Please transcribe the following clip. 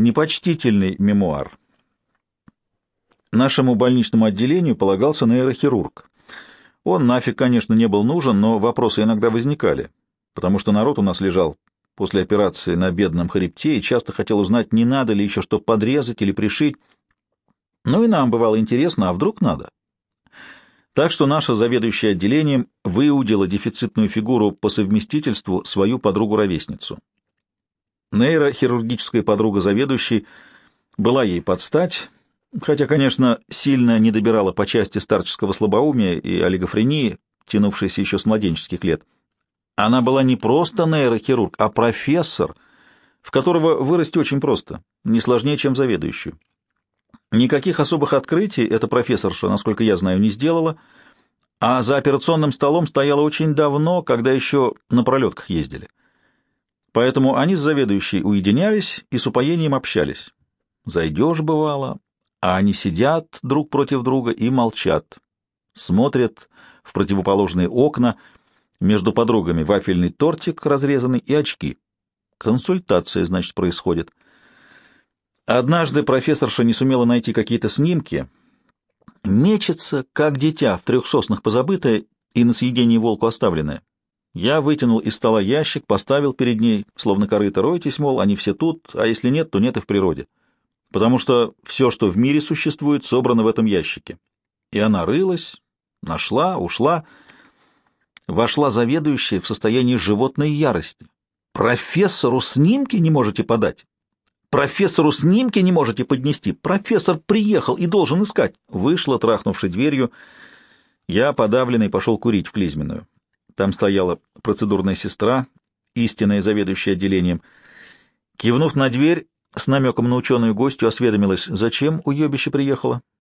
Непочтительный мемуар. Нашему больничному отделению полагался нейрохирург. Он нафиг, конечно, не был нужен, но вопросы иногда возникали, потому что народ у нас лежал после операции на бедном хребте и часто хотел узнать, не надо ли еще что подрезать или пришить. Ну и нам бывало интересно, а вдруг надо? Так что наша заведующая отделением выудила дефицитную фигуру по совместительству свою подругу-ровесницу. Нейрохирургическая подруга заведующей была ей под стать, хотя, конечно, сильно не добирала по части старческого слабоумия и олигофрении, тянувшейся еще с младенческих лет. Она была не просто нейрохирург, а профессор, в которого вырасти очень просто, не сложнее, чем заведующую. Никаких особых открытий эта профессорша, насколько я знаю, не сделала, а за операционным столом стояла очень давно, когда еще на пролетках ездили. Поэтому они с заведующей уединялись и с упоением общались. Зайдешь, бывало, а они сидят друг против друга и молчат. Смотрят в противоположные окна, между подругами вафельный тортик разрезанный и очки. Консультация, значит, происходит. Однажды профессорша не сумела найти какие-то снимки. Мечется, как дитя, в трех соснах позабытое и на съедение волку оставленное. Я вытянул из стола ящик, поставил перед ней, словно корыто, ройтесь, мол, они все тут, а если нет, то нет и в природе. Потому что все, что в мире существует, собрано в этом ящике. И она рылась, нашла, ушла, вошла заведующая в состоянии животной ярости. «Профессору снимки не можете подать? Профессору снимки не можете поднести? Профессор приехал и должен искать!» Вышла, трахнувши дверью. Я, подавленный, пошел курить в клизменную. Там стояла процедурная сестра, истинная заведующая отделением. Кивнув на дверь, с намеком на ученую гостью осведомилась, зачем уебище приехала.